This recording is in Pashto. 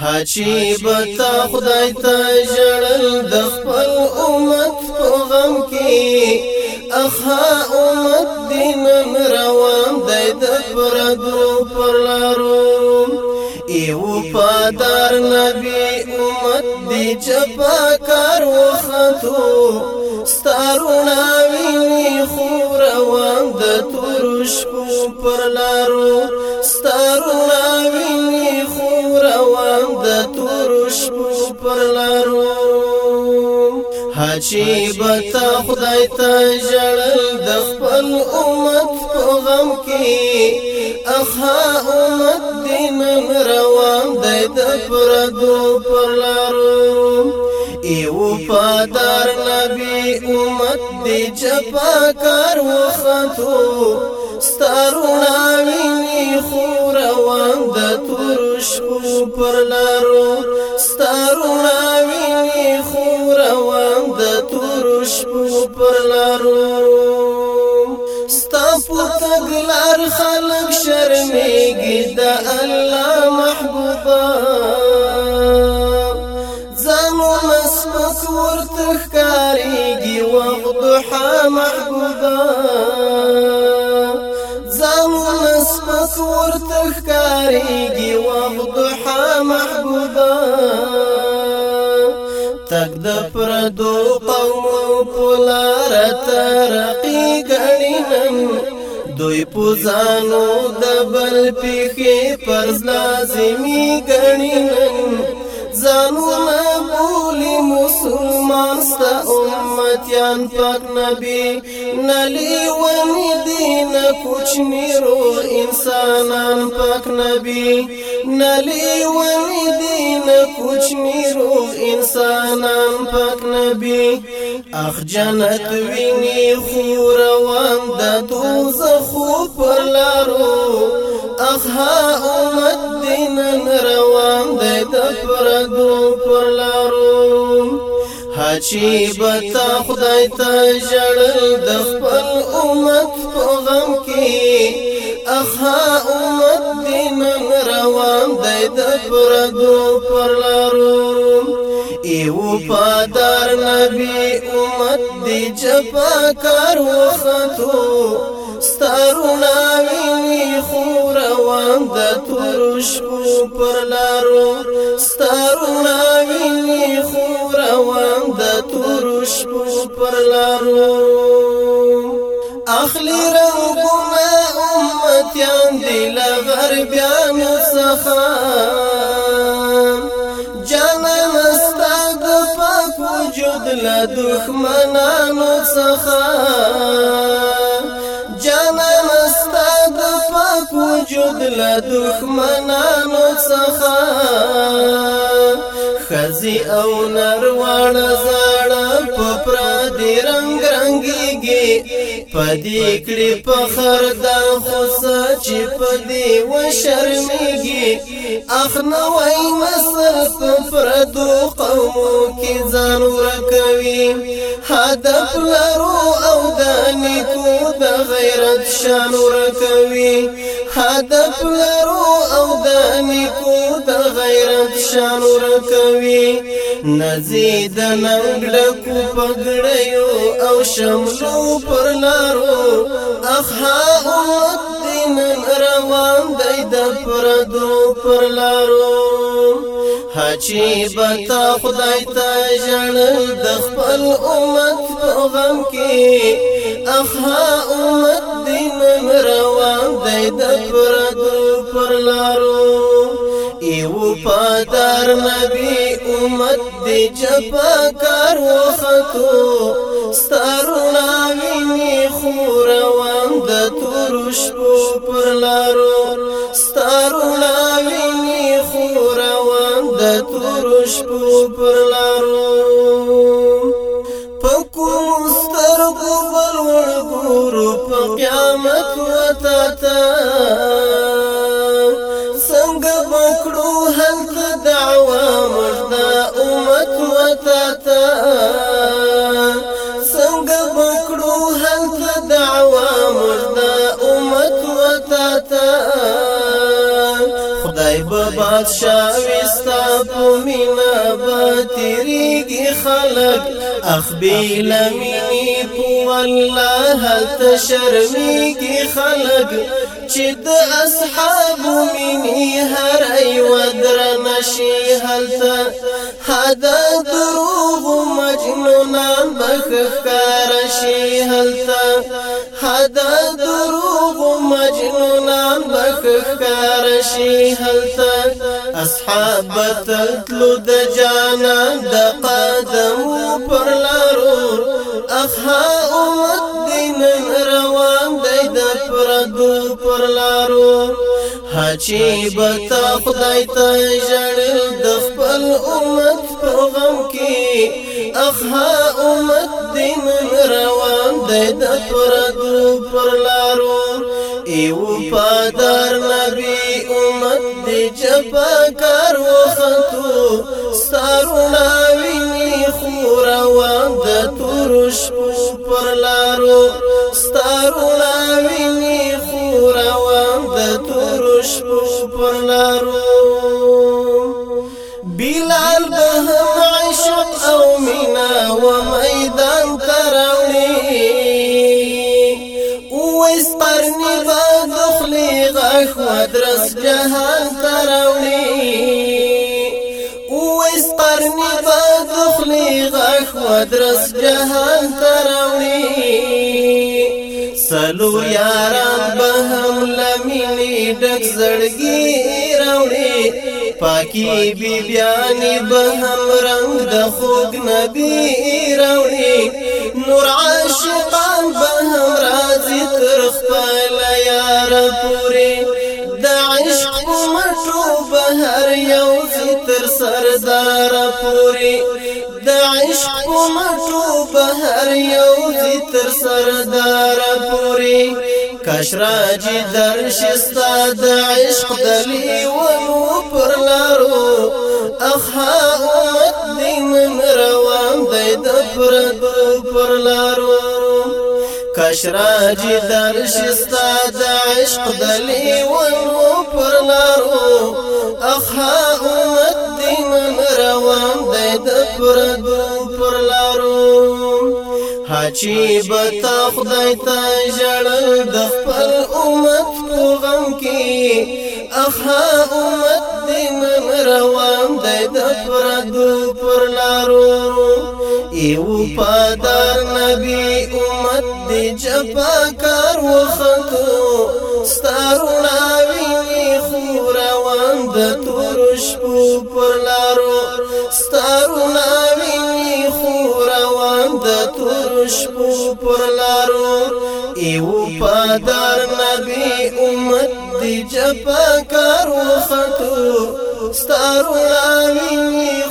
حاجی بتا خدای ته جړل د خپل امت په غم کې اخا امت دین روان دی د پردو پر لارو ایو پادار نبی امت دی چپا کار وختو ستارونا ویني خو روان د تورش پر لارو ستارونا ویني پر لارو حچی بتا خدای ته جړل د خپل امت په غم کې اخا امت دین روان دی د پردو پر لارو ایو پادار نبی امت دی جپا کار وختو ستارونا وینی خور وان د ترشکو پر لارو ستارونا ویني خو روان د تور شپو پر لارو ستا په تګلار خلک شرمېږي د الله محبوبا ځانو مسمس ورته ښکاریږي وخت ها محبوبا ځانو مسمس ورته ښکاریږي د پردو قوم پولار ترقی غنی هم دوی پوزانو د بل پخې پر لازمی غنی هم زانو مسلمان ست امتیان پاک نبی نلی ونی دین کوچنی رو انسانان پاک نبی نلی ونی دین کوچنی رو انسانان پاک نبی اخ جنت ویني خو روان د دوزخ په لارو اخ ها چې بتا خدای ته ژړل د خپل امت په غم کې اخا امت دین روان دی د پردو پر لارو ایو پادر نبی امت دی جپا کار وختو ستارونه د تورش کو پر لارو ستارونه ویني خو روان د تورش کو پر لارو اخلي رنگونه امتيان دي لغربيان څخه جنن استاد پاک وجود له دښمنانو څخه زموږ له دښمنانو څخه خزي او نر واړه پدې کړي فخر د خوسا چې پدې و شرمېږي اخنه وای مصرف پردو قوم کې ځان ورکوي هدف لرو او دانې کو د غیرت شان ورکوي هدف لرو غیرت شان ورکوي نزيد ننګلکو پګړیو او شملو پر لارو اخا امت دین روان دی د پردو پر لارو حچی بتا خدای تا جړل د خپل امت په غم کې اخا امت دین روان دی د پردو پر لارو دی و پدر نبی امت دی چپا کار و خطو ستارونا وینی خور وان د تورش په پرلارو ستارونا وینی خور وان د تورش په پرلارو پکو مستر کو بل ور ګورو په قیامت وتا تا کړو هلته دعوا موږ د امت وتا ته څنګه وکړو هلته دعوا موږ د امت وتا ته خدای به بادشاہ وستا په مینا به تیریږي خلک اخبی لمینی پو اللہ تشرمی کی خلق چی د اصحاب منی هر ای ودر نشی حلتا حدا دروغ مجنونان بخکار شی حلتا حدا دروغ مجنونان بخکار شی حلتا اصحاب تتلو د جانا د قدم پر چې بتا خدای ته ژړل د خپل امت په غم کې اخها امت دې من روان دی د پردو پر لارو ایو پادر نبی امت دې چپا کار وختو سارونه ویني خو روان د تورش پر لارو ستارونه ویني خو روان شپو پر لارو بلال به عشق او مینا و میدان تراوړي او اس پرني به دخلي غخ ودرس جهان تراوړي او اس پرني به دخلي غخ ودرس جهان تراوړي سلو یاران به هم ډک زړګي راوړي پاکي بیبيان به هم رنگ د خوګ نبی راوړي نور عاشقان به هم راځي تر خپل یار پوري د عشق مټو به هر یو تر سردار پوري د عشق مټو به هر یو تر سردار پوري کشراج درشستا د عشق دلی ونو پر لارو اخا امت دینن روان دی د پر پر لارو کشراج درشستا د عشق دلی ونو پر لارو اخا امت دینن روان دی د پر چې بتا خدای ته ژړل د خپل امت په غم کې اخا امت دې من روان دی د پردو پر لارو ایو پادار نبی امت دې جپا کار وختو ستارو ناوی خو روان د تور شپو پر شپو پر لارو ایو پادار نبی امت دی جپا کارو خطو ستارو لامینی